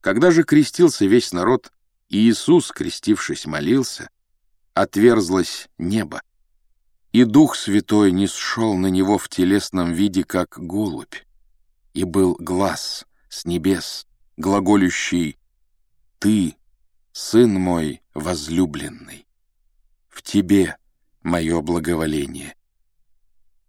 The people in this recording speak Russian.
Когда же крестился весь народ, и Иисус, крестившись, молился, отверзлось небо, и Дух Святой не сшел на него в телесном виде, как голубь, и был глаз с небес, глаголющий «Ты, Сын мой возлюбленный, в Тебе мое благоволение».